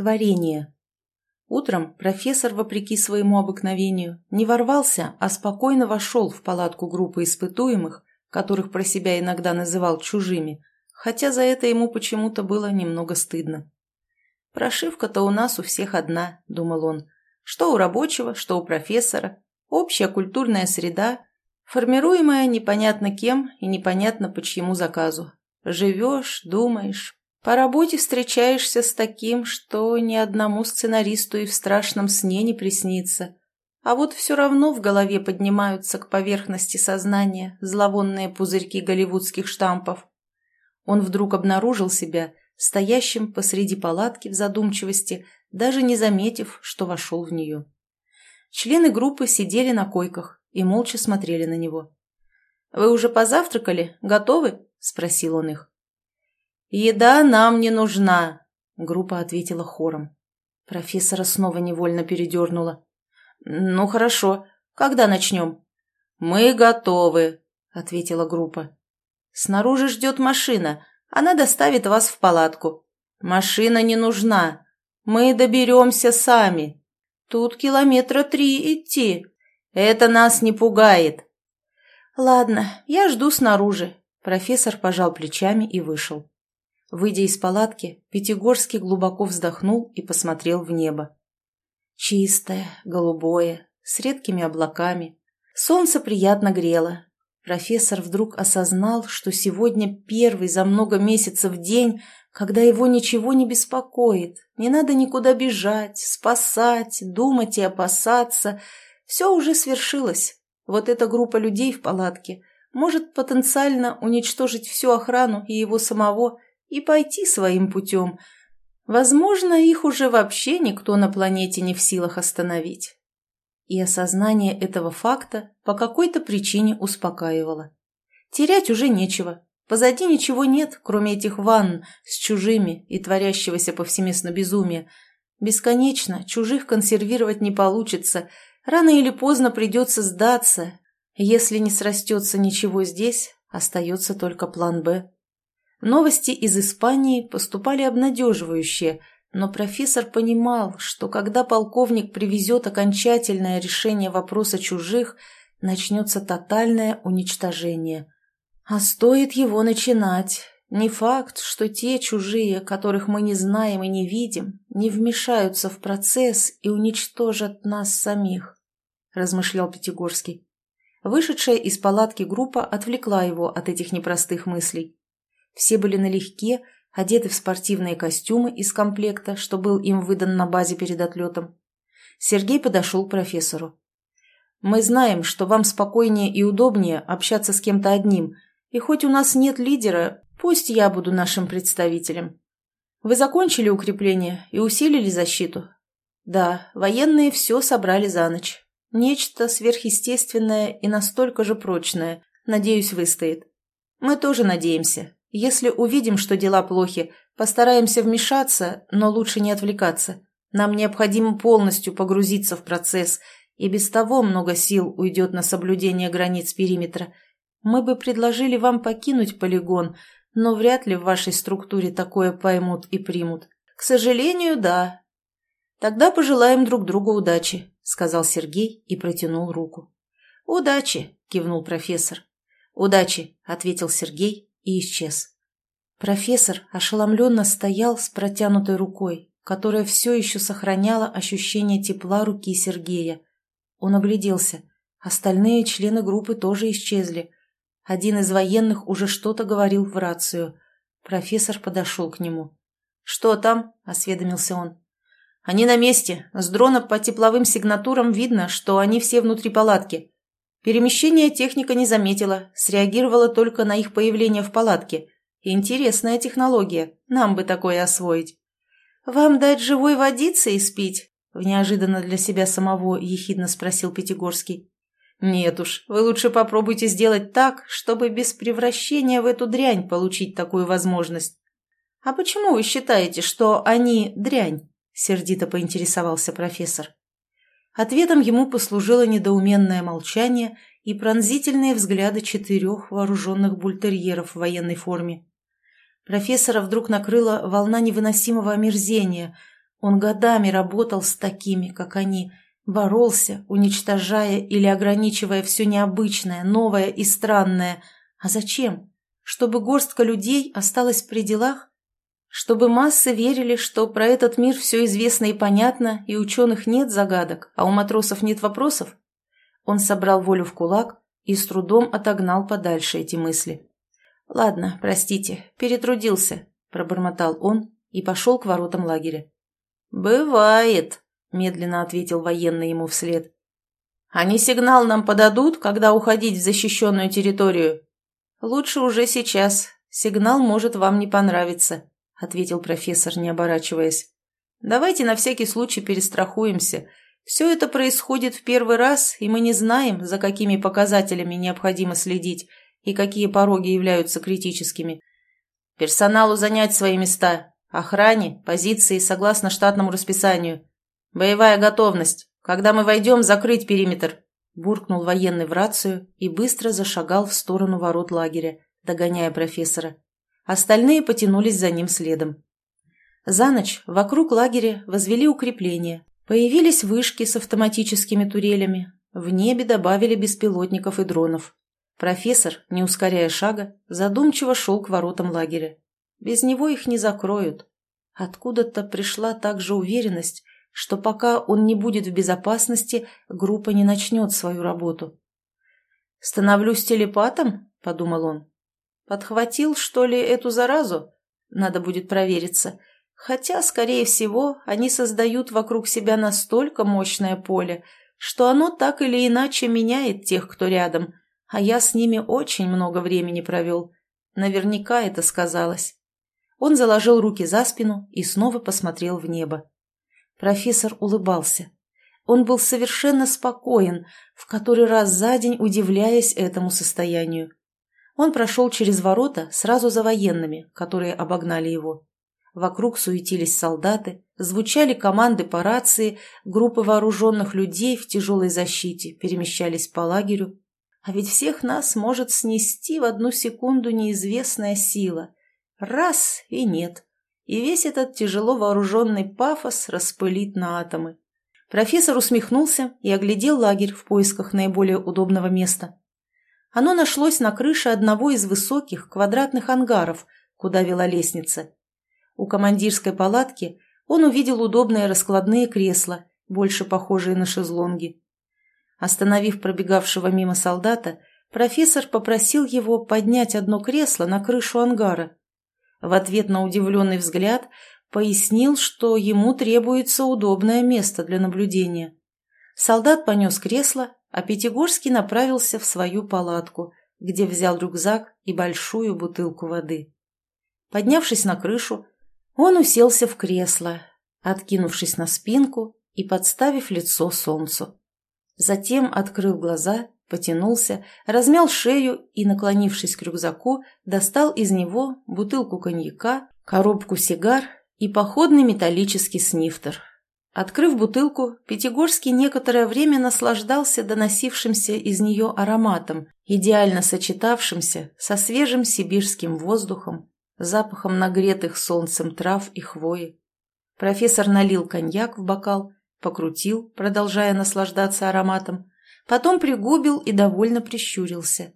Творение. Утром профессор, вопреки своему обыкновению, не ворвался, а спокойно вошел в палатку группы испытуемых, которых про себя иногда называл чужими, хотя за это ему почему-то было немного стыдно. «Прошивка-то у нас у всех одна», — думал он, — «что у рабочего, что у профессора, общая культурная среда, формируемая непонятно кем и непонятно по чьему заказу. Живешь, думаешь, по работе встречаешься с таким, что ни одному сценаристу и в страшном сне не приснится. А вот все равно в голове поднимаются к поверхности сознания зловонные пузырьки голливудских штампов. Он вдруг обнаружил себя стоящим посреди палатки в задумчивости, даже не заметив, что вошел в нее. Члены группы сидели на койках и молча смотрели на него. «Вы уже позавтракали? Готовы?» – спросил он их. «Еда нам не нужна», — группа ответила хором. Профессора снова невольно передернула. «Ну хорошо. Когда начнем?» «Мы готовы», — ответила группа. «Снаружи ждет машина. Она доставит вас в палатку. Машина не нужна. Мы доберемся сами. Тут километра три идти. Это нас не пугает». «Ладно, я жду снаружи». Профессор пожал плечами и вышел. Выйдя из палатки, Пятигорский глубоко вздохнул и посмотрел в небо. Чистое, голубое, с редкими облаками. Солнце приятно грело. Профессор вдруг осознал, что сегодня первый за много месяцев день, когда его ничего не беспокоит, не надо никуда бежать, спасать, думать и опасаться. Все уже свершилось. Вот эта группа людей в палатке может потенциально уничтожить всю охрану и его самого – и пойти своим путем. Возможно, их уже вообще никто на планете не в силах остановить. И осознание этого факта по какой-то причине успокаивало. Терять уже нечего. Позади ничего нет, кроме этих ванн с чужими и творящегося повсеместно безумия. Бесконечно чужих консервировать не получится. Рано или поздно придется сдаться. Если не срастется ничего здесь, остается только план «Б». Новости из Испании поступали обнадеживающие, но профессор понимал, что когда полковник привезет окончательное решение вопроса чужих, начнется тотальное уничтожение. А стоит его начинать. Не факт, что те чужие, которых мы не знаем и не видим, не вмешаются в процесс и уничтожат нас самих, размышлял Пятигорский. Вышедшая из палатки группа отвлекла его от этих непростых мыслей. Все были налегке, одеты в спортивные костюмы из комплекта, что был им выдан на базе перед отлетом. Сергей подошел к профессору. «Мы знаем, что вам спокойнее и удобнее общаться с кем-то одним, и хоть у нас нет лидера, пусть я буду нашим представителем. Вы закончили укрепление и усилили защиту?» «Да, военные все собрали за ночь. Нечто сверхъестественное и настолько же прочное. Надеюсь, выстоит. Мы тоже надеемся, если увидим, что дела плохи, постараемся вмешаться, но лучше не отвлекаться. Нам необходимо полностью погрузиться в процесс, и без того много сил уйдет на соблюдение границ периметра. Мы бы предложили вам покинуть полигон, но вряд ли в вашей структуре такое поймут и примут. К сожалению, да. Тогда пожелаем друг другу удачи, сказал Сергей и протянул руку. Удачи, кивнул профессор. Удачи, ответил Сергей и исчез. Профессор ошеломленно стоял с протянутой рукой, которая все еще сохраняла ощущение тепла руки Сергея. Он огляделся. Остальные члены группы тоже исчезли. Один из военных уже что-то говорил в рацию. Профессор подошел к нему. «Что там?» – осведомился он. «Они на месте. С дрона по тепловым сигнатурам видно, что они все внутри палатки. Перемещение техника не заметила, среагировала только на их появление в палатке. Интересная технология, нам бы такое освоить. «Вам дать живой водицы и спить?» – неожиданно для себя самого ехидно спросил Пятигорский. «Нет уж, вы лучше попробуйте сделать так, чтобы без превращения в эту дрянь получить такую возможность». «А почему вы считаете, что они дрянь?» – сердито поинтересовался профессор. Ответом ему послужило недоуменное молчание и пронзительные взгляды четырех вооруженных бультерьеров в военной форме. Профессора вдруг накрыла волна невыносимого омерзения. Он годами работал с такими, как они, боролся, уничтожая или ограничивая все необычное, новое и странное. А зачем? Чтобы горстка людей осталась в пределах? Чтобы массы верили, что про этот мир все известно и понятно, и ученых нет загадок, а у матросов нет вопросов? Он собрал волю в кулак и с трудом отогнал подальше эти мысли. «Ладно, простите, перетрудился», – пробормотал он и пошел к воротам лагеря. «Бывает», — медленно ответил военный ему вслед. «Они сигнал нам подадут, когда уходить в защищенную территорию?» «Лучше уже сейчас. Сигнал может вам не понравиться», — ответил профессор, не оборачиваясь. «Давайте на всякий случай перестрахуемся. Все это происходит в первый раз, и мы не знаем, за какими показателями необходимо следить и какие пороги являются критическими. Персоналу занять свои места, Охране, позиции согласно штатному расписанию. Боевая готовность. Когда мы войдем, закрыть периметр. Буркнул военный в рацию и быстро зашагал в сторону ворот лагеря, догоняя профессора. Остальные потянулись за ним следом. За ночь вокруг лагеря возвели укрепления. Появились вышки с автоматическими турелями. В небе добавили беспилотников и дронов. Профессор, не ускоряя шага, задумчиво шел к воротам лагеря. Без него их не закроют. Откуда-то пришла также уверенность, что пока он не будет в безопасности, группа не начнет свою работу. «Становлюсь телепатом?» – подумал он. «Подхватил, что ли, эту заразу? Надо будет провериться. Хотя, скорее всего, они создают вокруг себя настолько мощное поле, что оно так или иначе меняет тех, кто рядом, а я с ними очень много времени провел. Наверняка это сказалось. Он заложил руки за спину и снова посмотрел в небо. Профессор улыбался. Он был совершенно спокоен, в который раз за день удивляясь этому состоянию. Он прошел через ворота сразу за военными, которые обогнали его. Вокруг суетились солдаты, звучали команды по рации, группы вооруженных людей в тяжелой защите перемещались по лагерю. А ведь всех нас может снести в одну секунду неизвестная сила – Раз и нет. И весь этот тяжело вооруженный пафос распылит на атомы. Профессор усмехнулся и оглядел лагерь в поисках наиболее удобного места. Оно нашлось на крыше одного из высоких квадратных ангаров, куда вела лестница. У командирской палатки он увидел удобные раскладные кресла, больше похожие на шезлонги. Остановив пробегавшего мимо солдата, профессор попросил его поднять одно кресло на крышу ангара в ответ на удивленный взгляд пояснил, что ему требуется удобное место для наблюдения. Солдат понес кресло, а Пятигорский направился в свою палатку, где взял рюкзак и большую бутылку воды. Поднявшись на крышу, он уселся в кресло, откинувшись на спинку и подставив лицо солнцу. Затем открыл глаза Потянулся, размял шею и, наклонившись к рюкзаку, достал из него бутылку коньяка, коробку сигар и походный металлический снифтер. Открыв бутылку, Пятигорский некоторое время наслаждался доносившимся из нее ароматом, идеально сочетавшимся со свежим сибирским воздухом, запахом нагретых солнцем трав и хвои. Профессор налил коньяк в бокал, покрутил, продолжая наслаждаться ароматом, Потом пригубил и довольно прищурился.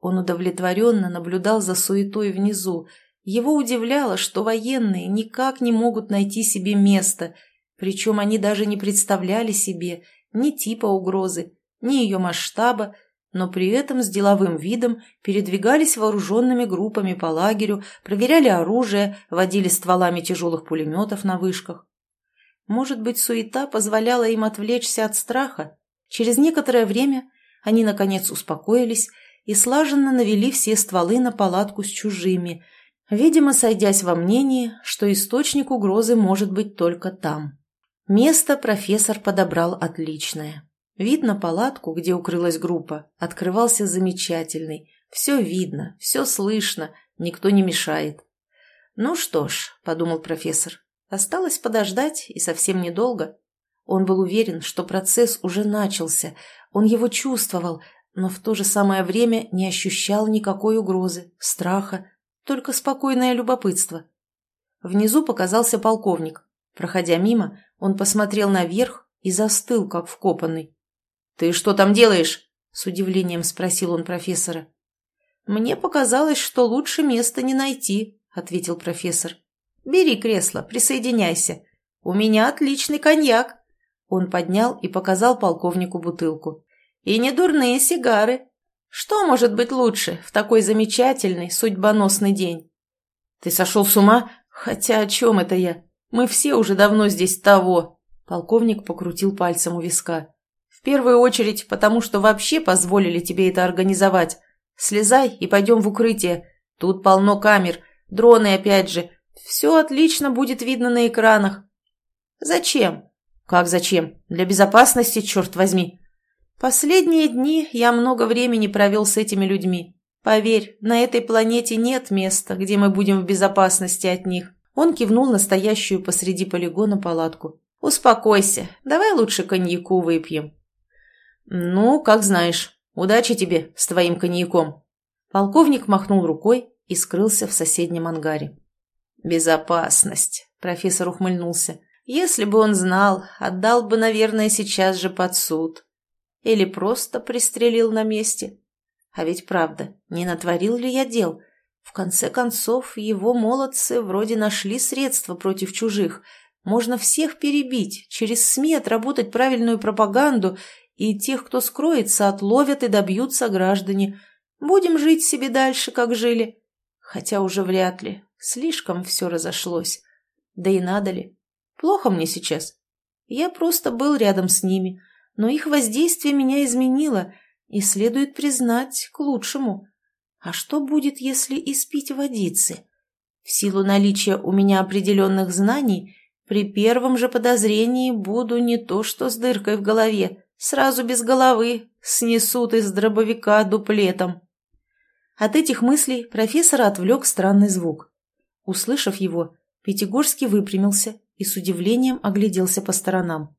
Он удовлетворенно наблюдал за суетой внизу. Его удивляло, что военные никак не могут найти себе места, причем они даже не представляли себе ни типа угрозы, ни ее масштаба, но при этом с деловым видом передвигались вооруженными группами по лагерю, проверяли оружие, водили стволами тяжелых пулеметов на вышках. Может быть, суета позволяла им отвлечься от страха? Через некоторое время они, наконец, успокоились и слаженно навели все стволы на палатку с чужими, видимо, сойдясь во мнении, что источник угрозы может быть только там. Место профессор подобрал отличное. Вид на палатку, где укрылась группа, открывался замечательный. Все видно, все слышно, никто не мешает. «Ну что ж», — подумал профессор, — «осталось подождать, и совсем недолго». Он был уверен, что процесс уже начался, он его чувствовал, но в то же самое время не ощущал никакой угрозы, страха, только спокойное любопытство. Внизу показался полковник. Проходя мимо, он посмотрел наверх и застыл, как вкопанный. «Ты что там делаешь?» — с удивлением спросил он профессора. «Мне показалось, что лучше места не найти», — ответил профессор. «Бери кресло, присоединяйся. У меня отличный коньяк». Он поднял и показал полковнику бутылку. «И не дурные сигары. Что может быть лучше в такой замечательный, судьбоносный день?» «Ты сошел с ума? Хотя о чем это я? Мы все уже давно здесь того». Полковник покрутил пальцем у виска. «В первую очередь, потому что вообще позволили тебе это организовать. Слезай и пойдем в укрытие. Тут полно камер, дроны опять же. Все отлично будет видно на экранах. Зачем? Как зачем? Для безопасности, черт возьми. Последние дни я много времени провел с этими людьми. Поверь, на этой планете нет места, где мы будем в безопасности от них. Он кивнул на стоящую посреди полигона палатку. «Успокойся, давай лучше коньяку выпьем». «Ну, как знаешь». Удачи тебе с твоим коньяком!» Полковник махнул рукой и скрылся в соседнем ангаре. «Безопасность!» – профессор ухмыльнулся. «Если бы он знал, отдал бы, наверное, сейчас же под суд. Или просто пристрелил на месте. А ведь правда, не натворил ли я дел? В конце концов, его молодцы вроде нашли средства против чужих. Можно всех перебить, через СМИ отработать правильную пропаганду и тех, кто скроется, отловят и добьются граждане. Будем жить себе дальше, как жили. Хотя уже вряд ли. Слишком все разошлось. Да и надо ли? Плохо мне сейчас. Я просто был рядом с ними, но их воздействие меня изменило, и следует признать к лучшему. А что будет, если испить водицы? В силу наличия у меня определенных знаний, при первом же подозрении буду не то что с дыркой в голове, Сразу без головы снесут из дробовика дуплетом. От этих мыслей профессора отвлек странный звук. Услышав его, Пятигорский выпрямился и с удивлением огляделся по сторонам.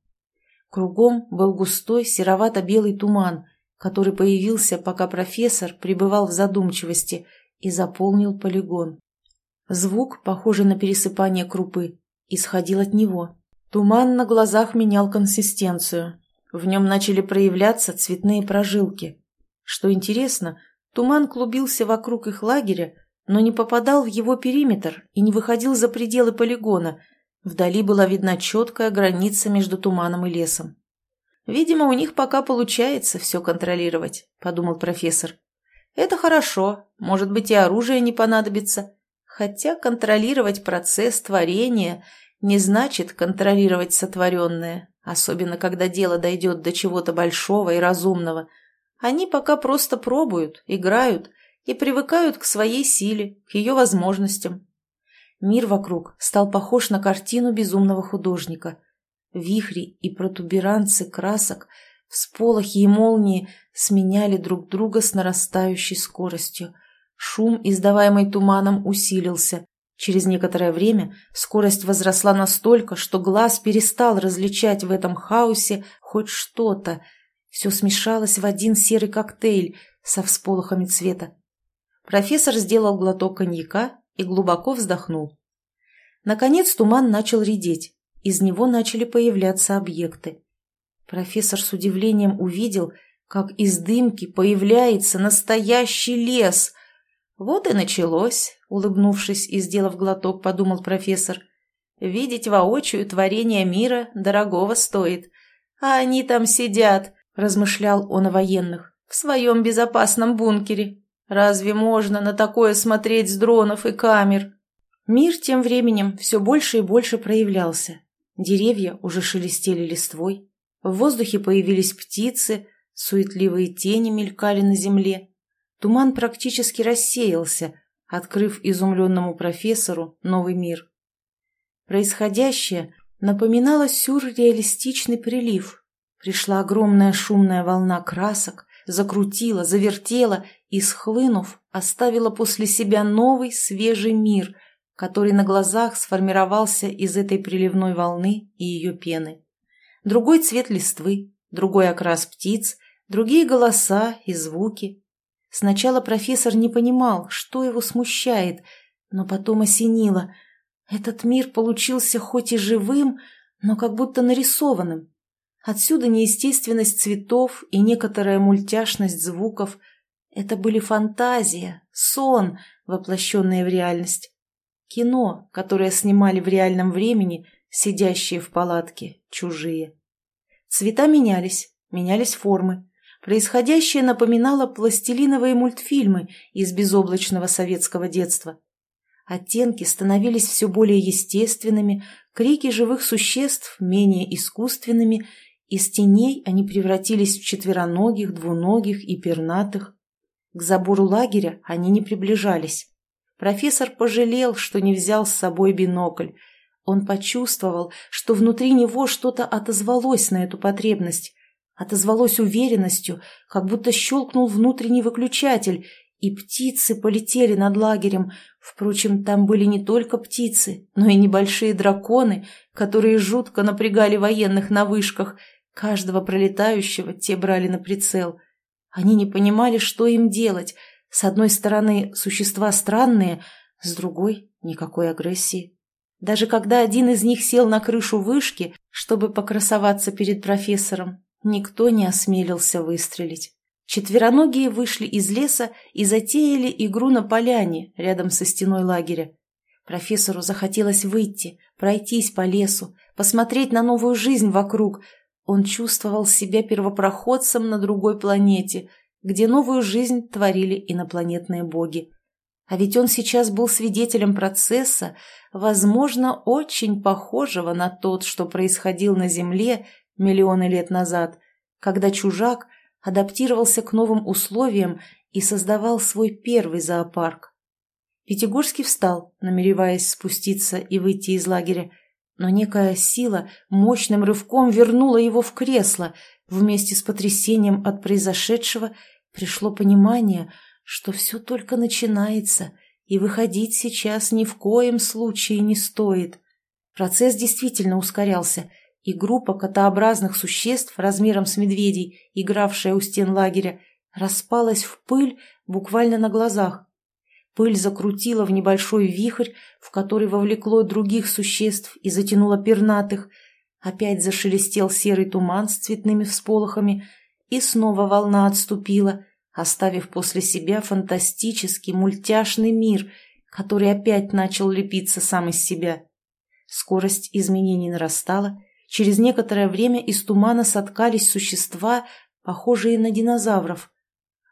Кругом был густой серовато-белый туман, который появился, пока профессор пребывал в задумчивости и заполнил полигон. Звук, похожий на пересыпание крупы, исходил от него. Туман на глазах менял консистенцию, в нем начали проявляться цветные прожилки. Что интересно, туман клубился вокруг их лагеря, но не попадал в его периметр и не выходил за пределы полигона. Вдали была видна четкая граница между туманом и лесом. «Видимо, у них пока получается все контролировать», — подумал профессор. «Это хорошо, может быть, и оружие не понадобится. Хотя контролировать процесс творения не значит контролировать сотворенное, особенно когда дело дойдет до чего-то большого и разумного. Они пока просто пробуют, играют и привыкают к своей силе, к ее возможностям. Мир вокруг стал похож на картину безумного художника. Вихри и протуберанцы красок, всполохи и молнии сменяли друг друга с нарастающей скоростью. Шум, издаваемый туманом, усилился, Через некоторое время скорость возросла настолько, что глаз перестал различать в этом хаосе хоть что-то. Все смешалось в один серый коктейль со всполохами цвета. Профессор сделал глоток коньяка и глубоко вздохнул. Наконец туман начал редеть. Из него начали появляться объекты. Профессор с удивлением увидел, как из дымки появляется настоящий лес. Вот и началось, улыбнувшись и сделав глоток, подумал профессор. Видеть воочию творение мира дорогого стоит. А они там сидят, размышлял он о военных, в своем безопасном бункере. Разве можно на такое смотреть с дронов и камер? Мир тем временем все больше и больше проявлялся. Деревья уже шелестели листвой, в воздухе появились птицы, суетливые тени мелькали на земле. Туман практически рассеялся, открыв изумленному профессору новый мир. Происходящее напоминало сюрреалистичный прилив. Пришла огромная шумная волна красок, закрутила, завертела и, схлынув, оставила после себя новый свежий мир, который на глазах сформировался из этой приливной волны и ее пены. Другой цвет листвы, другой окрас птиц, другие голоса и звуки, Сначала профессор не понимал, что его смущает, но потом осенило. Этот мир получился хоть и живым, но как будто нарисованным. Отсюда неестественность цветов и некоторая мультяшность звуков. Это были фантазия, сон, воплощенные в реальность. Кино, которое снимали в реальном времени, сидящие в палатке, чужие. Цвета менялись, менялись формы. Происходящее напоминало пластилиновые мультфильмы из безоблачного советского детства. Оттенки становились все более естественными, крики живых существ менее искусственными, из теней они превратились в четвероногих, двуногих и пернатых. К забору лагеря они не приближались. Профессор пожалел, что не взял с собой бинокль. Он почувствовал, что внутри него что-то отозвалось на эту потребность. Отозвалось уверенностью, как будто щелкнул внутренний выключатель, и птицы полетели над лагерем. Впрочем, там были не только птицы, но и небольшие драконы, которые жутко напрягали военных на вышках. Каждого пролетающего те брали на прицел. Они не понимали, что им делать. С одной стороны, существа странные, с другой — никакой агрессии. Даже когда один из них сел на крышу вышки, чтобы покрасоваться перед профессором, никто не осмелился выстрелить. Четвероногие вышли из леса и затеяли игру на поляне рядом со стеной лагеря. Профессору захотелось выйти, пройтись по лесу, посмотреть на новую жизнь вокруг. Он чувствовал себя первопроходцем на другой планете, где новую жизнь творили инопланетные боги. А ведь он сейчас был свидетелем процесса, возможно, очень похожего на тот, что происходил на Земле миллионы лет назад, когда чужак – адаптировался к новым условиям и создавал свой первый зоопарк. Пятигорский встал, намереваясь спуститься и выйти из лагеря, но некая сила мощным рывком вернула его в кресло. Вместе с потрясением от произошедшего пришло понимание, что все только начинается, и выходить сейчас ни в коем случае не стоит. Процесс действительно ускорялся – и группа котообразных существ размером с медведей, игравшая у стен лагеря, распалась в пыль буквально на глазах. Пыль закрутила в небольшой вихрь, в который вовлекло других существ и затянуло пернатых. Опять зашелестел серый туман с цветными всполохами, и снова волна отступила, оставив после себя фантастический мультяшный мир, который опять начал лепиться сам из себя. Скорость изменений нарастала, Через некоторое время из тумана соткались существа, похожие на динозавров.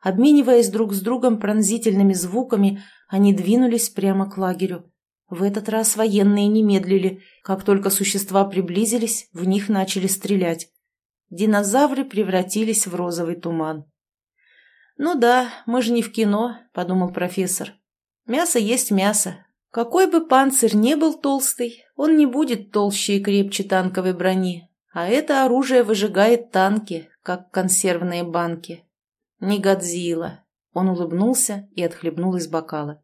Обмениваясь друг с другом пронзительными звуками, они двинулись прямо к лагерю. В этот раз военные не медлили. Как только существа приблизились, в них начали стрелять. Динозавры превратились в розовый туман. «Ну да, мы же не в кино», — подумал профессор. «Мясо есть мясо, какой бы панцирь не был толстый, он не будет толще и крепче танковой брони, а это оружие выжигает танки, как консервные банки. Не Годзилла. Он улыбнулся и отхлебнул из бокала.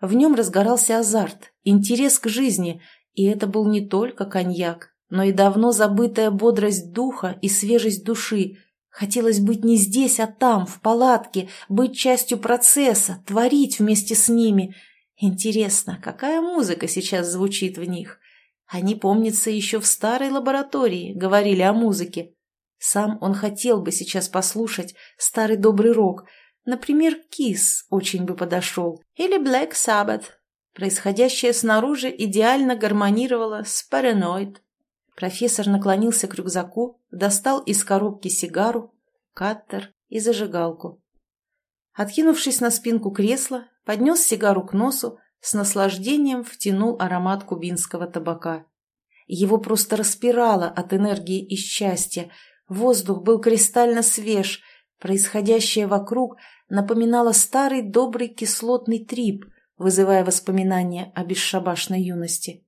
В нем разгорался азарт, интерес к жизни, и это был не только коньяк, но и давно забытая бодрость духа и свежесть души. Хотелось быть не здесь, а там, в палатке, быть частью процесса, творить вместе с ними – Интересно, какая музыка сейчас звучит в них? Они, помнится, еще в старой лаборатории говорили о музыке. Сам он хотел бы сейчас послушать старый добрый рок. Например, Кис очень бы подошел. Или Black Sabbath. Происходящее снаружи идеально гармонировало с Paranoid. Профессор наклонился к рюкзаку, достал из коробки сигару, каттер и зажигалку. Откинувшись на спинку кресла, поднес сигару к носу, с наслаждением втянул аромат кубинского табака. Его просто распирало от энергии и счастья. Воздух был кристально свеж, происходящее вокруг напоминало старый добрый кислотный трип, вызывая воспоминания о бесшабашной юности.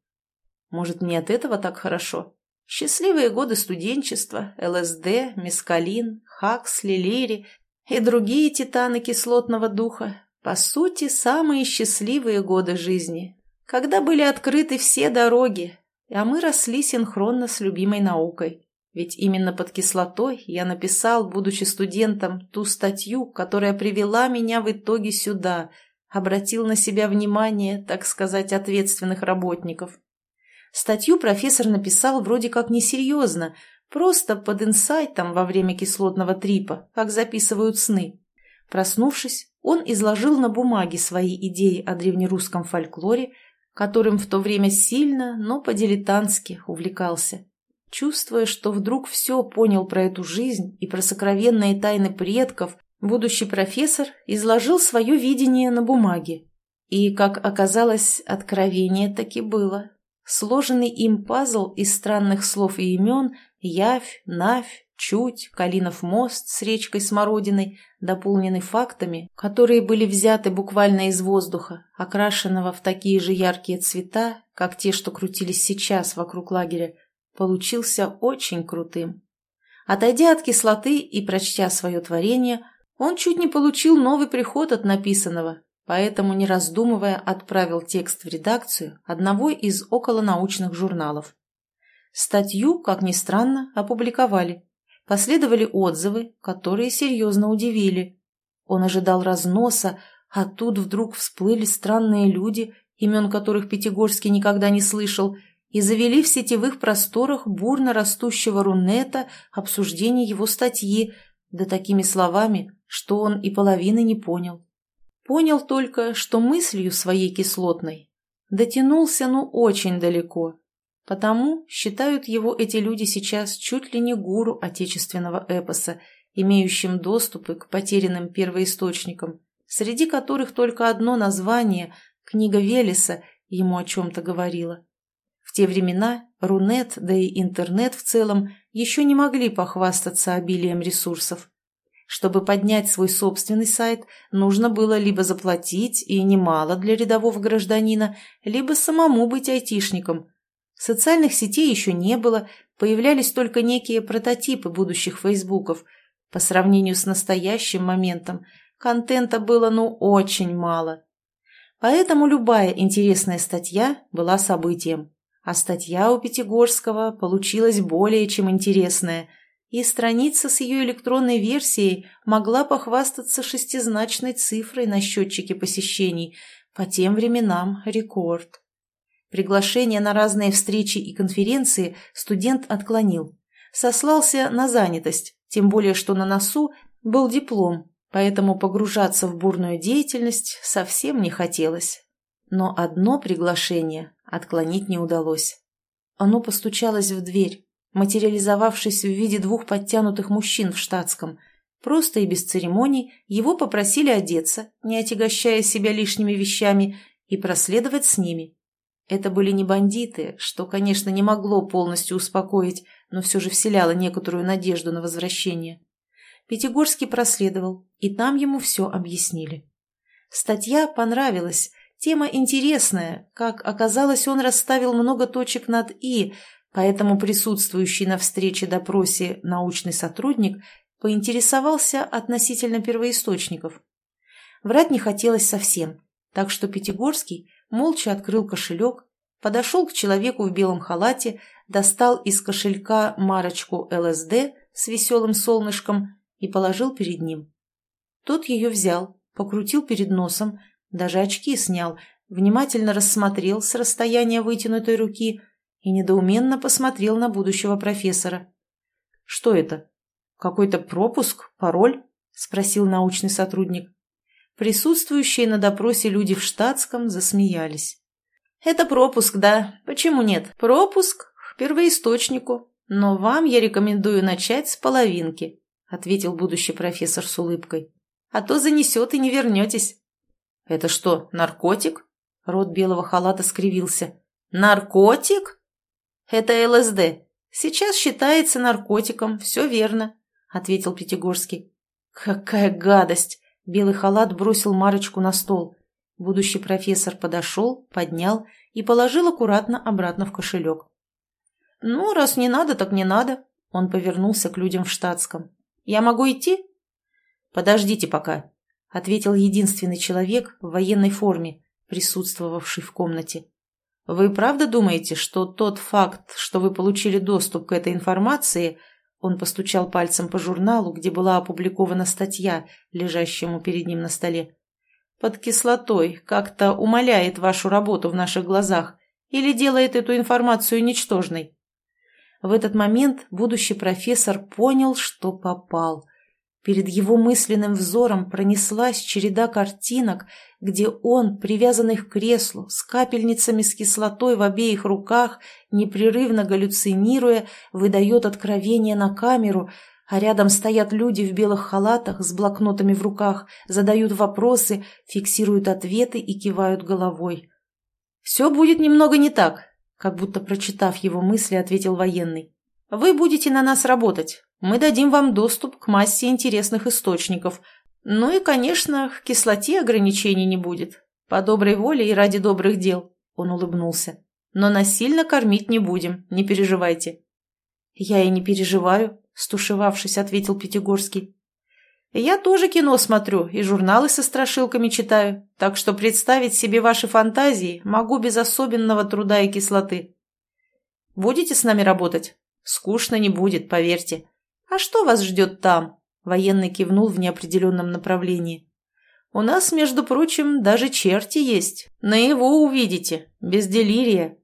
Может, не от этого так хорошо? Счастливые годы студенчества, ЛСД, мескалин, Хаксли, Лири и другие титаны кислотного духа по сути, самые счастливые годы жизни, когда были открыты все дороги, а мы росли синхронно с любимой наукой. Ведь именно под кислотой я написал, будучи студентом, ту статью, которая привела меня в итоге сюда, обратил на себя внимание, так сказать, ответственных работников. Статью профессор написал вроде как несерьезно, просто под инсайтом во время кислотного трипа, как записывают сны. Проснувшись, он изложил на бумаге свои идеи о древнерусском фольклоре, которым в то время сильно, но по-дилетантски увлекался. Чувствуя, что вдруг все понял про эту жизнь и про сокровенные тайны предков, будущий профессор изложил свое видение на бумаге. И, как оказалось, откровение таки было. Сложенный им пазл из странных слов и имен «Явь», «Навь», «Чуть», «Калинов мост» с речкой Смородиной, дополненный фактами, которые были взяты буквально из воздуха, окрашенного в такие же яркие цвета, как те, что крутились сейчас вокруг лагеря, получился очень крутым. Отойдя от кислоты и прочтя свое творение, он чуть не получил новый приход от написанного, поэтому, не раздумывая, отправил текст в редакцию одного из околонаучных журналов. Статью, как ни странно, опубликовали. Последовали отзывы, которые серьезно удивили. Он ожидал разноса, а тут вдруг всплыли странные люди, имен которых Пятигорский никогда не слышал, и завели в сетевых просторах бурно растущего Рунета обсуждение его статьи, да такими словами, что он и половины не понял. Понял только, что мыслью своей кислотной дотянулся ну очень далеко. Потому считают его эти люди сейчас чуть ли не гуру отечественного эпоса, имеющим доступы к потерянным первоисточникам, среди которых только одно название, книга Велеса, ему о чем-то говорила. В те времена Рунет, да и интернет в целом, еще не могли похвастаться обилием ресурсов. Чтобы поднять свой собственный сайт, нужно было либо заплатить, и немало для рядового гражданина, либо самому быть айтишником. Социальных сетей еще не было, появлялись только некие прототипы будущих фейсбуков. По сравнению с настоящим моментом, контента было ну очень мало. Поэтому любая интересная статья была событием. А статья у Пятигорского получилась более чем интересная – и страница с ее электронной версией могла похвастаться шестизначной цифрой на счетчике посещений, по тем временам рекорд. Приглашение на разные встречи и конференции студент отклонил. Сослался на занятость, тем более что на носу был диплом, поэтому погружаться в бурную деятельность совсем не хотелось. Но одно приглашение отклонить не удалось. Оно постучалось в дверь, материализовавшись в виде двух подтянутых мужчин в штатском. Просто и без церемоний его попросили одеться, не отягощая себя лишними вещами, и проследовать с ними. Это были не бандиты, что, конечно, не могло полностью успокоить, но все же вселяло некоторую надежду на возвращение. Пятигорский проследовал, и там ему все объяснили. Статья понравилась, тема интересная, как оказалось, он расставил много точек над «и», Поэтому присутствующий на встрече допросе научный сотрудник поинтересовался относительно первоисточников. Врать не хотелось совсем, так что Пятигорский молча открыл кошелек, подошел к человеку в белом халате, достал из кошелька марочку ЛСД с веселым солнышком и положил перед ним. Тот ее взял, покрутил перед носом, даже очки снял, внимательно рассмотрел с расстояния вытянутой руки – и недоуменно посмотрел на будущего профессора. «Что это? Какой-то пропуск? Пароль?» – спросил научный сотрудник. Присутствующие на допросе люди в штатском засмеялись. «Это пропуск, да. Почему нет? Пропуск к первоисточнику. Но вам я рекомендую начать с половинки», – ответил будущий профессор с улыбкой. «А то занесет и не вернетесь». «Это что, наркотик?» Рот белого халата скривился. «Наркотик?» «Это ЛСД. Сейчас считается наркотиком, все верно», — ответил Пятигорский. «Какая гадость!» — белый халат бросил Марочку на стол. Будущий профессор подошел, поднял и положил аккуратно обратно в кошелек. «Ну, раз не надо, так не надо», — он повернулся к людям в штатском. «Я могу идти?» «Подождите пока», — ответил единственный человек в военной форме, присутствовавший в комнате. Вы правда думаете, что тот факт, что вы получили доступ к этой информации, он постучал пальцем по журналу, где была опубликована статья, лежащему перед ним на столе, под кислотой как-то умаляет вашу работу в наших глазах или делает эту информацию ничтожной?» В этот момент будущий профессор понял, что попал. Перед его мысленным взором пронеслась череда картинок, где он, привязанный к креслу, с капельницами с кислотой в обеих руках, непрерывно галлюцинируя, выдает откровение на камеру, а рядом стоят люди в белых халатах с блокнотами в руках, задают вопросы, фиксируют ответы и кивают головой. «Все будет немного не так», как будто прочитав его мысли, ответил военный. «Вы будете на нас работать. Мы дадим вам доступ к массе интересных источников. Ну и, конечно, к кислоте ограничений не будет. По доброй воле и ради добрых дел», — он улыбнулся. «Но насильно кормить не будем, не переживайте». «Я и не переживаю», — стушевавшись, ответил Пятигорский. «Я тоже кино смотрю и журналы со страшилками читаю, так что представить себе ваши фантазии могу без особенного труда и кислоты. Будете с нами работать? Скучно не будет, поверьте. А что вас ждет там?» Военный кивнул в неопределенном направлении. «У нас, между прочим, даже черти есть. На его увидите, без делирия.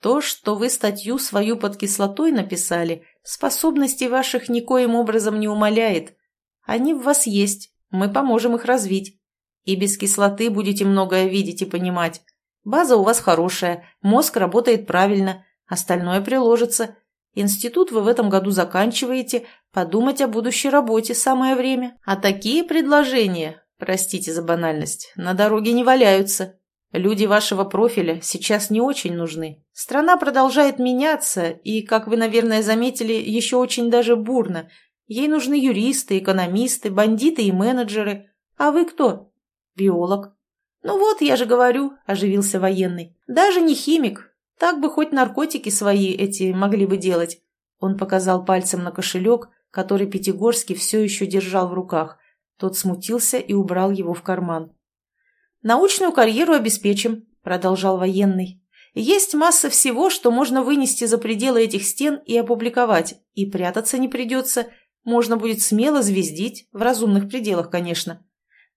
То, что вы статью свою под кислотой написали, способности ваших никоим образом не умаляет. Они в вас есть, мы поможем их развить. И без кислоты будете многое видеть и понимать. База у вас хорошая, мозг работает правильно, остальное приложится. Институт вы в этом году заканчиваете, подумать о будущей работе самое время. А такие предложения, простите за банальность, на дороге не валяются. Люди вашего профиля сейчас не очень нужны. Страна продолжает меняться, и, как вы, наверное, заметили, еще очень даже бурно. Ей нужны юристы, экономисты, бандиты и менеджеры. А вы кто? Биолог. Ну вот, я же говорю, оживился военный. Даже не химик, так бы хоть наркотики свои эти могли бы делать. Он показал пальцем на кошелек, который Пятигорский все еще держал в руках. Тот смутился и убрал его в карман. «Научную карьеру обеспечим», — продолжал военный. «Есть масса всего, что можно вынести за пределы этих стен и опубликовать, и прятаться не придется. Можно будет смело звездить, в разумных пределах, конечно.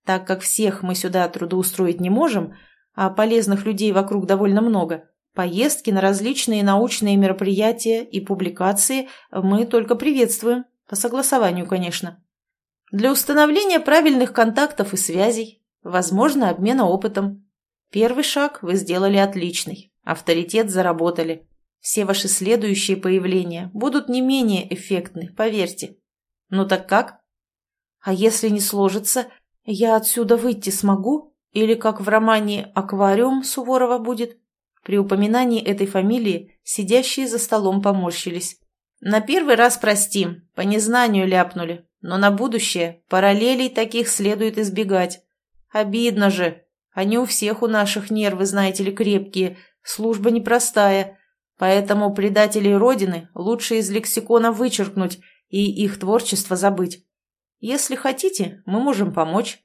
Так как всех мы сюда трудоустроить не можем, а полезных людей вокруг довольно много, Поездки на различные научные мероприятия и публикации мы только приветствуем, по согласованию, конечно. Для установления правильных контактов и связей, возможно, обмена опытом. Первый шаг вы сделали отличный, авторитет заработали. Все ваши следующие появления будут не менее эффектны, поверьте. Ну так как? А если не сложится, я отсюда выйти смогу? Или как в романе «Аквариум» Суворова будет? При упоминании этой фамилии сидящие за столом поморщились. «На первый раз простим, по незнанию ляпнули, но на будущее параллелей таких следует избегать. Обидно же. Они у всех у наших нервы, знаете ли, крепкие, служба непростая, поэтому предателей Родины лучше из лексикона вычеркнуть и их творчество забыть. Если хотите, мы можем помочь».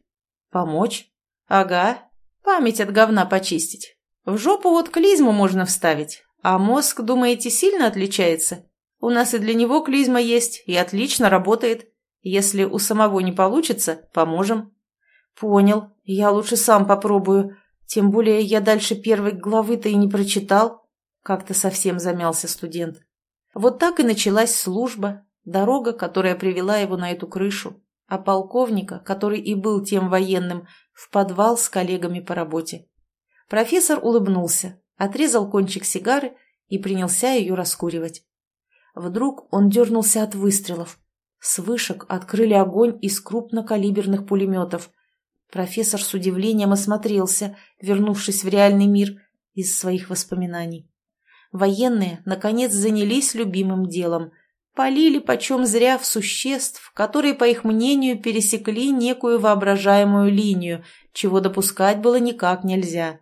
«Помочь? Ага, память от говна почистить». В жопу вот клизму можно вставить, а мозг, думаете, сильно отличается? У нас и для него клизма есть, и отлично работает. Если у самого не получится, поможем. Понял, я лучше сам попробую. Тем более я дальше первой главы-то и не прочитал. Как-то совсем замялся студент. Вот так и началась служба, дорога, которая привела его на эту крышу, а полковника, который и был тем военным, в подвал с коллегами по работе. Профессор улыбнулся, отрезал кончик сигары и принялся ее раскуривать. Вдруг он дернулся от выстрелов. С вышек открыли огонь из крупнокалиберных пулеметов. Профессор с удивлением осмотрелся, вернувшись в реальный мир из своих воспоминаний. Военные, наконец, занялись любимым делом. Полили почем зря в существ, которые, по их мнению, пересекли некую воображаемую линию, чего допускать было никак нельзя.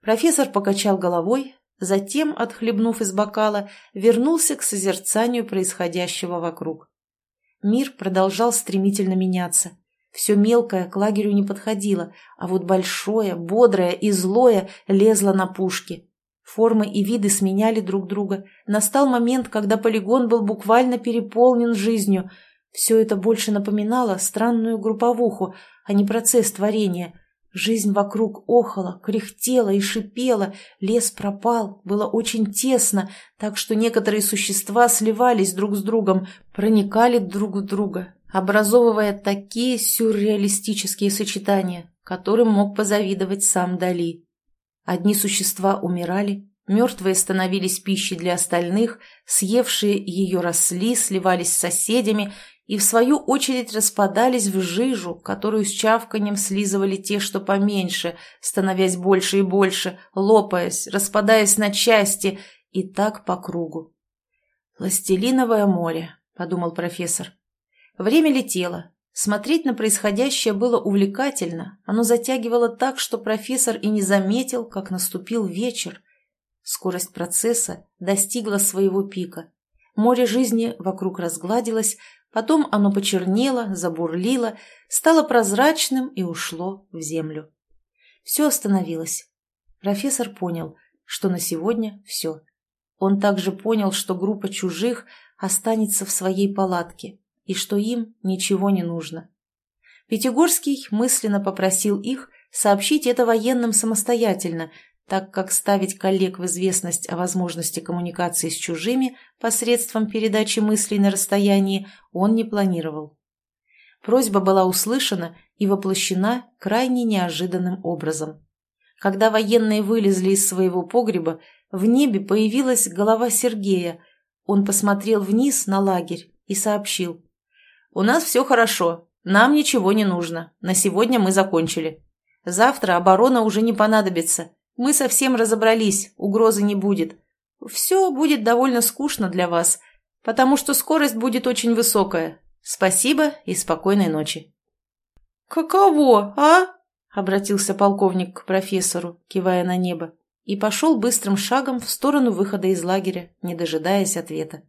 Профессор покачал головой, затем, отхлебнув из бокала, вернулся к созерцанию происходящего вокруг. Мир продолжал стремительно меняться. Все мелкое к лагерю не подходило, а вот большое, бодрое и злое лезло на пушки. Формы и виды сменяли друг друга. Настал момент, когда полигон был буквально переполнен жизнью. Все это больше напоминало странную групповуху, а не процесс творения – Жизнь вокруг охала, кряхтела и шипела, лес пропал, было очень тесно, так что некоторые существа сливались друг с другом, проникали друг в друга, образовывая такие сюрреалистические сочетания, которым мог позавидовать сам Дали. Одни существа умирали, мертвые становились пищей для остальных, съевшие ее росли, сливались с соседями и, в свою очередь, распадались в жижу, которую с чавканием слизывали те, что поменьше, становясь больше и больше, лопаясь, распадаясь на части, и так по кругу. «Пластилиновое море», — подумал профессор. Время летело. Смотреть на происходящее было увлекательно, оно затягивало так, что профессор и не заметил, как наступил вечер. Скорость процесса достигла своего пика. Море жизни вокруг разгладилось, Потом оно почернело, забурлило, стало прозрачным и ушло в землю. Все остановилось. Профессор понял, что на сегодня все. Он также понял, что группа чужих останется в своей палатке и что им ничего не нужно. Пятигорский мысленно попросил их сообщить это военным самостоятельно, так как ставить коллег в известность о возможности коммуникации с чужими посредством передачи мыслей на расстоянии он не планировал. Просьба была услышана и воплощена крайне неожиданным образом. Когда военные вылезли из своего погреба, в небе появилась голова Сергея. Он посмотрел вниз на лагерь и сообщил. «У нас все хорошо, нам ничего не нужно, на сегодня мы закончили. Завтра оборона уже не понадобится, мы совсем разобрались, угрозы не будет. Все будет довольно скучно для вас, потому что скорость будет очень высокая. Спасибо и спокойной ночи». «Каково, а?» — обратился полковник к профессору, кивая на небо, и пошел быстрым шагом в сторону выхода из лагеря, не дожидаясь ответа.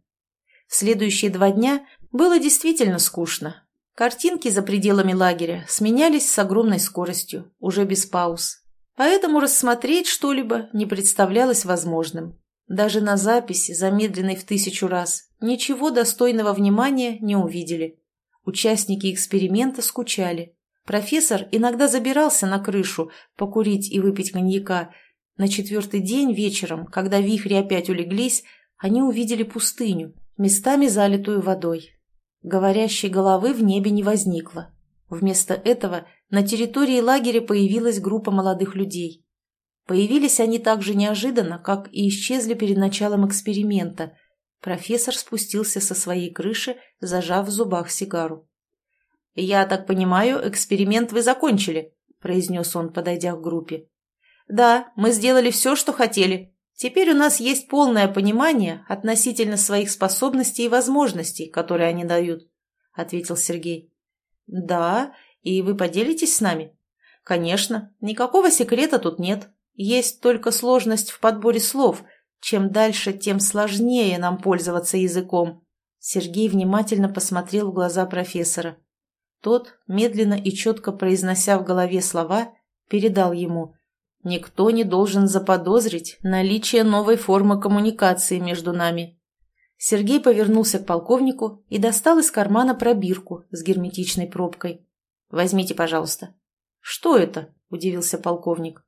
Следующие два дня было действительно скучно. Картинки за пределами лагеря сменялись с огромной скоростью, уже без пауз, Поэтому рассмотреть что-либо не представлялось возможным. Даже на записи, замедленной в тысячу раз, ничего достойного внимания не увидели. Участники эксперимента скучали. Профессор иногда забирался на крышу покурить и выпить коньяка. На четвертый день вечером, когда вихри опять улеглись, они увидели пустыню, местами залитую водой. Говорящей головы в небе не возникло. Вместо этого на территории лагеря появилась группа молодых людей. Появились они так же неожиданно, как и исчезли перед началом эксперимента. Профессор спустился со своей крыши, зажав в зубах сигару. «Я так понимаю, эксперимент вы закончили», – произнес он, подойдя к группе. «Да, мы сделали все, что хотели. Теперь у нас есть полное понимание относительно своих способностей и возможностей, которые они дают», – ответил Сергей. «Да, и вы поделитесь с нами? Конечно, никакого секрета тут нет. Есть только сложность в подборе слов. Чем дальше, тем сложнее нам пользоваться языком. Сергей внимательно посмотрел в глаза профессора. Тот, медленно и четко произнося в голове слова, передал ему. «Никто не должен заподозрить наличие новой формы коммуникации между нами». Сергей повернулся к полковнику и достал из кармана пробирку с герметичной пробкой. Возьмите, пожалуйста». «Что это?» – удивился полковник.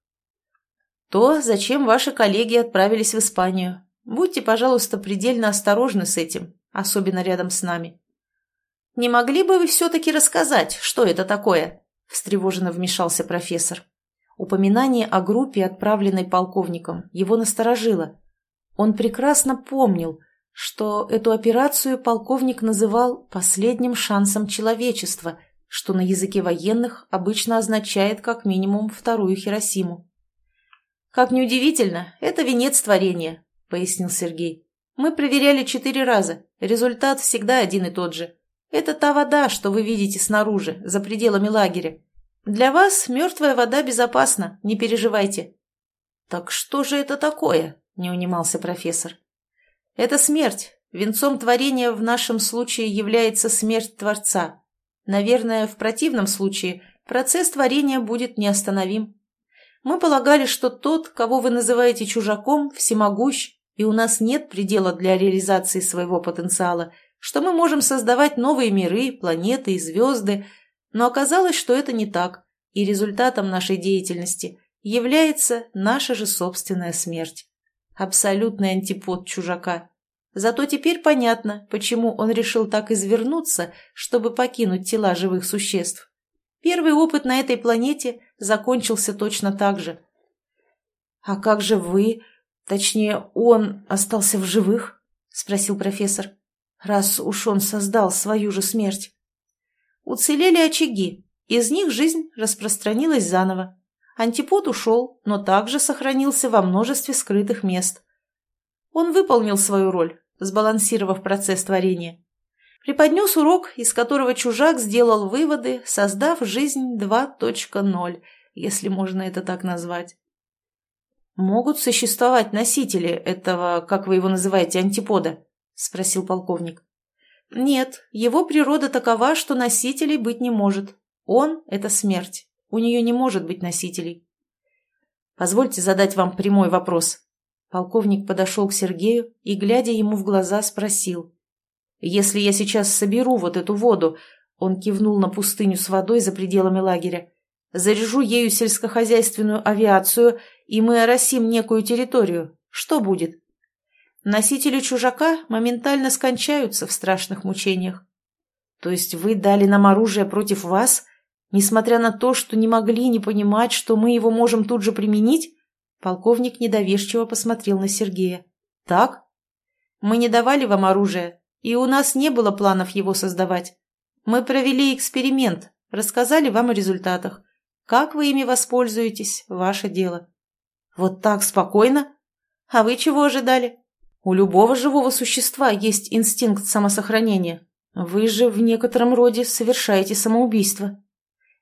«То, зачем ваши коллеги отправились в Испанию. Будьте, пожалуйста, предельно осторожны с этим, особенно рядом с нами». «Не могли бы вы все-таки рассказать, что это такое?» – встревоженно вмешался профессор. Упоминание о группе, отправленной полковником, его насторожило. Он прекрасно помнил, что эту операцию полковник называл «последним шансом человечества», что на языке военных обычно означает как минимум вторую Хиросиму. «Как неудивительно, это венец творения», — пояснил Сергей. «Мы проверяли четыре раза, результат всегда один и тот же. Это та вода, что вы видите снаружи, за пределами лагеря. Для вас мертвая вода безопасна, не переживайте». «Так что же это такое?» — не унимался профессор. «Это смерть. Венцом творения в нашем случае является смерть Творца. Наверное, в противном случае процесс творения будет неостановим. Мы полагали, что тот, кого вы называете чужаком, всемогущ, и у нас нет предела для реализации своего потенциала, что мы можем создавать новые миры, планеты и звезды, но оказалось, что это не так, И результатом нашей деятельности является наша же собственная смерть. Абсолютный антипод чужака. Зато теперь понятно, почему он решил так извернуться, чтобы покинуть тела живых существ. Первый опыт на этой планете закончился точно так же. «А как же вы, точнее, он остался в живых?» – спросил профессор. «Раз уж он создал свою же смерть». Уцелели очаги, из них жизнь распространилась заново. Антипод ушел, но также сохранился во множестве скрытых мест. Он выполнил свою роль, сбалансировав процесс творения. Преподнес урок, из которого чужак сделал выводы, создав жизнь 2.0, если можно это так назвать. «Могут существовать носители этого, как вы его называете, антипода?» – спросил полковник. «Нет, его природа такова, что носителей быть не может. Он – это смерть. У нее не может быть носителей. Позвольте задать вам прямой вопрос. Полковник подошел к Сергею и, глядя ему в глаза, спросил. «Если я сейчас соберу вот эту воду...» Он кивнул на пустыню с водой за пределами лагеря. «Заряжу ею сельскохозяйственную авиацию, и мы оросим некую территорию. Что будет?» Носители чужака моментально скончаются в страшных мучениях. То есть вы дали нам оружие против вас, Несмотря на то, что не могли не понимать, что мы его можем тут же применить, полковник недоверчиво посмотрел на Сергея. «Так? Мы не давали вам оружие, и у нас не было планов его создавать. Мы провели эксперимент, рассказали вам о результатах. Как вы ими воспользуетесь – ваше дело». «Вот так спокойно? А вы чего ожидали? У любого живого существа есть инстинкт самосохранения. Вы же в некотором роде совершаете самоубийство».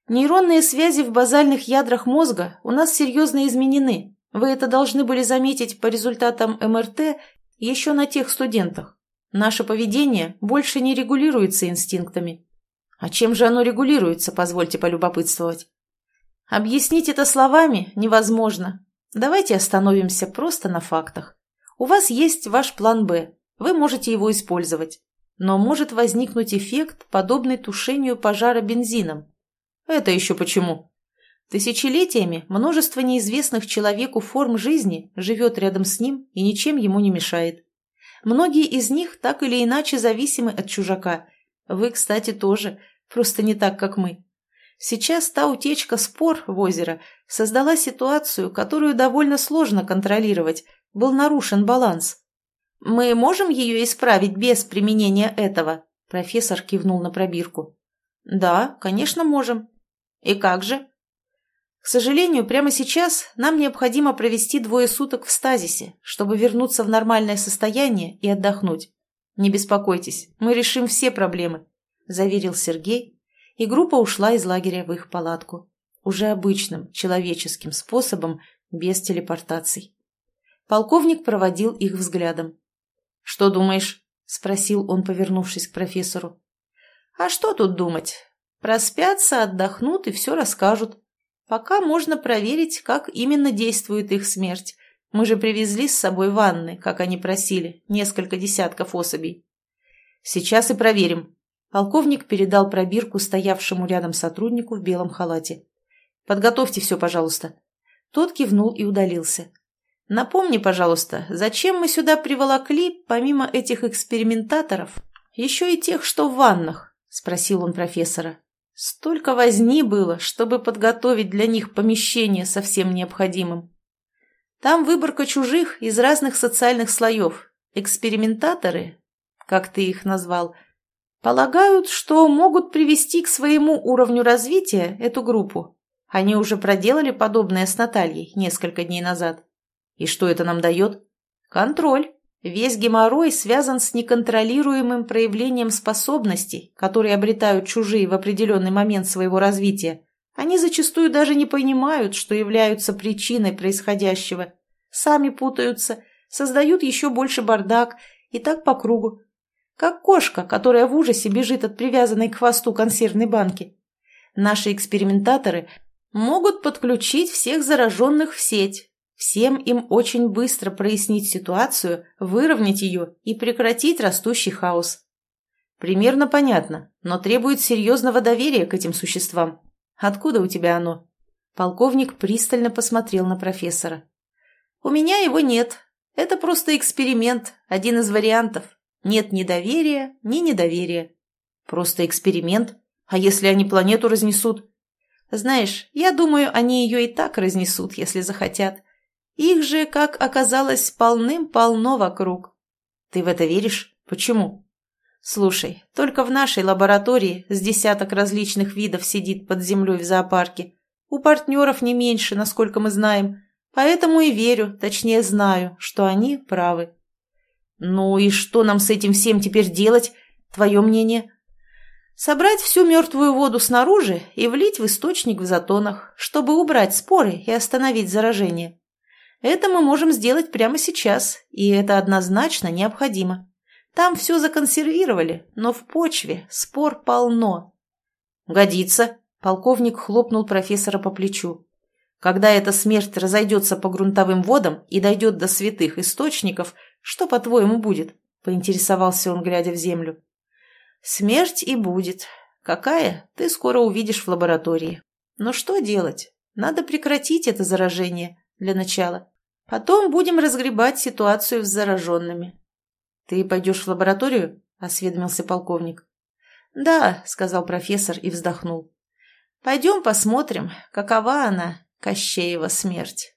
Нейронные связи в базальных ядрах мозга у нас серьезно изменены. Вы это должны были заметить по результатам МРТ еще на тех студентах. Наше поведение больше не регулируется инстинктами. А чем же оно регулируется, позвольте полюбопытствовать? Объяснить это словами невозможно. Давайте остановимся просто на фактах. У вас есть ваш план «Б», вы можете его использовать. Но может возникнуть эффект, подобный тушению пожара бензином. Это еще почему? Тысячелетиями множество неизвестных человеку форм жизни живет рядом с ним и ничем ему не мешает. Многие из них так или иначе зависимы от чужака. Вы, кстати, тоже, просто не так, как мы. Сейчас та утечка спор в озеро создала ситуацию, которую довольно сложно контролировать, был нарушен баланс. «Мы можем ее исправить без применения этого?» Профессор кивнул на пробирку. «Да, конечно, можем. И как же? К сожалению, прямо сейчас нам необходимо провести двое суток в стазисе, чтобы вернуться в нормальное состояние и отдохнуть. Не беспокойтесь, мы решим все проблемы, заверил Сергей, и группа ушла из лагеря в их палатку. Уже обычным, человеческим способом, без телепортаций. Полковник проводил их взглядом. «Что думаешь?» – спросил он, повернувшись к профессору. «А что тут думать? Проспятся, отдохнут и все расскажут. Пока можно проверить, как именно действует их смерть. Мы же привезли с собой ванны, как они просили, несколько десятков особей. Сейчас и проверим. Полковник передал пробирку стоявшему рядом сотруднику в белом халате. Подготовьте все, пожалуйста. Тот кивнул и удалился. Напомни, пожалуйста, зачем мы сюда приволокли, помимо этих экспериментаторов, еще и тех, что в ваннах? Спросил он профессора. Столько возни было, чтобы подготовить для них помещение со всем необходимым. Там выборка чужих из разных социальных слоев. Экспериментаторы, как ты их назвал, полагают, что могут привести к своему уровню развития эту группу. Они уже проделали подобное с Натальей несколько дней назад. И что это нам дает? Контроль. Весь геморрой связан с неконтролируемым проявлением способностей, которые обретают чужие в определенный момент своего развития. Они зачастую даже не понимают, что являются причиной происходящего. Сами путаются, создают еще больше бардак, и так по кругу. Как кошка, которая в ужасе бежит от привязанной к хвосту консервной банки. Наши экспериментаторы могут подключить всех зараженных в сеть, Всем им очень быстро прояснить ситуацию, выровнять ее и прекратить растущий хаос. Примерно понятно, но требует серьезного доверия к этим существам. Откуда у тебя оно?» Полковник пристально посмотрел на профессора. «У меня его нет. Это просто эксперимент, один из вариантов. Нет ни доверия, ни недоверия. Просто эксперимент. А если они планету разнесут? Знаешь, я думаю, они ее и так разнесут, если захотят. Их же, как оказалось, полным-полно вокруг. Ты в это веришь? Почему? Слушай, только в нашей лаборатории с десяток различных видов сидит под землей в зоопарке. У партнеров не меньше, насколько мы знаем. Поэтому и верю, точнее знаю, что они правы. Ну и что нам с этим всем теперь делать? Твое мнение? Собрать всю мертвую воду снаружи и влить в источник в затонах, чтобы убрать споры и остановить заражение. Это мы можем сделать прямо сейчас, и это однозначно необходимо. Там все законсервировали, но в почве спор полно. «Годится», — полковник хлопнул профессора по плечу. «Когда эта смерть разойдется по грунтовым водам и дойдет до святых источников, что, по-твоему, будет?» — поинтересовался он, глядя в землю. «Смерть и будет. Какая, ты скоро увидишь в лаборатории. Но что делать? Надо прекратить это заражение для начала. Потом будем разгребать ситуацию с зараженными. «Ты пойдешь в лабораторию?» – осведомился полковник. «Да», – сказал профессор и вздохнул. «Пойдем посмотрим, какова она, Кощеева смерть».